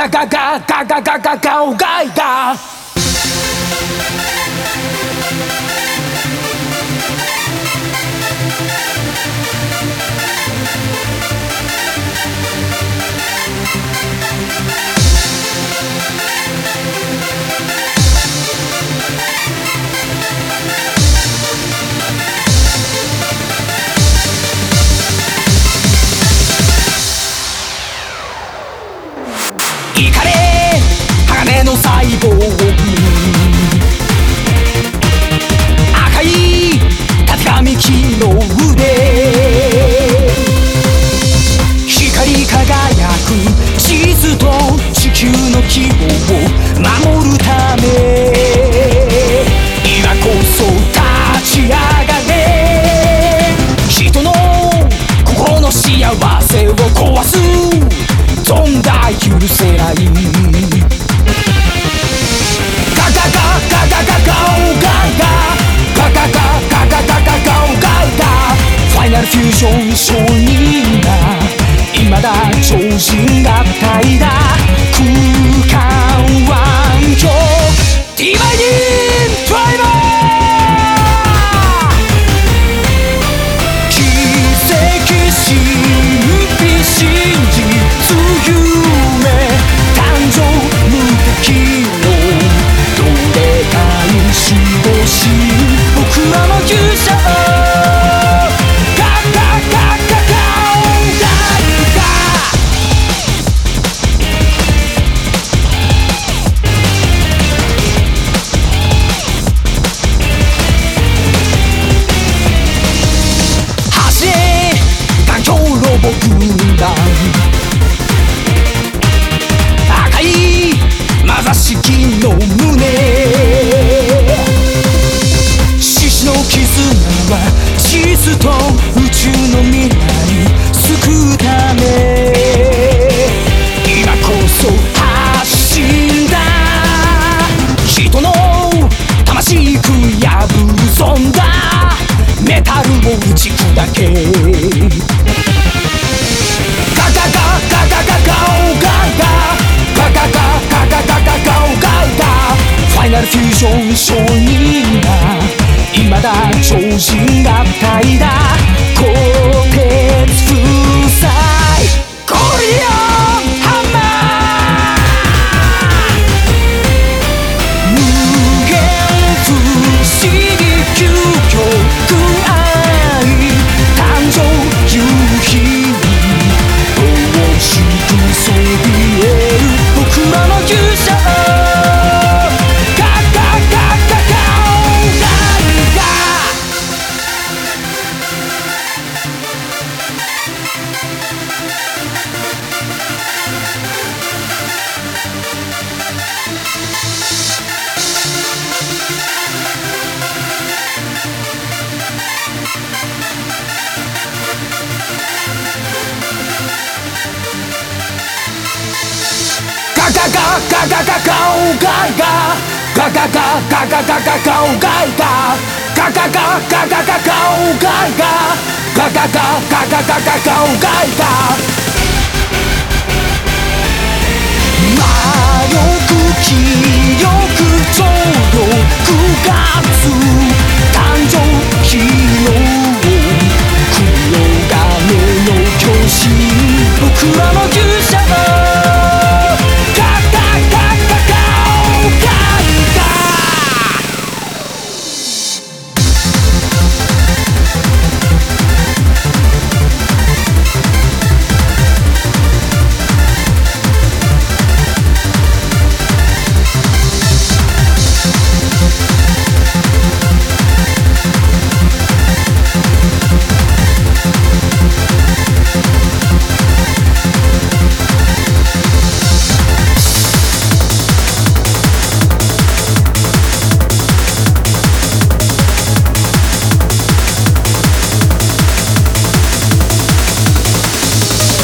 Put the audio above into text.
ガガガガガガガガオガイガるせ合いカカカカカカカオガガカカカカカカカオガガファイナルフュージョン承認だいまだ超人だまざしきの胸。獅子の絆は地図と宇宙の未来救うため。今こそ発信だ。人の魂食い破るそんだ。メタルを打ち砕け。たいだガガガガガオガイガガガガガガガガガオガイガガガガガガガガオガイガガガガガガガガガオガイガ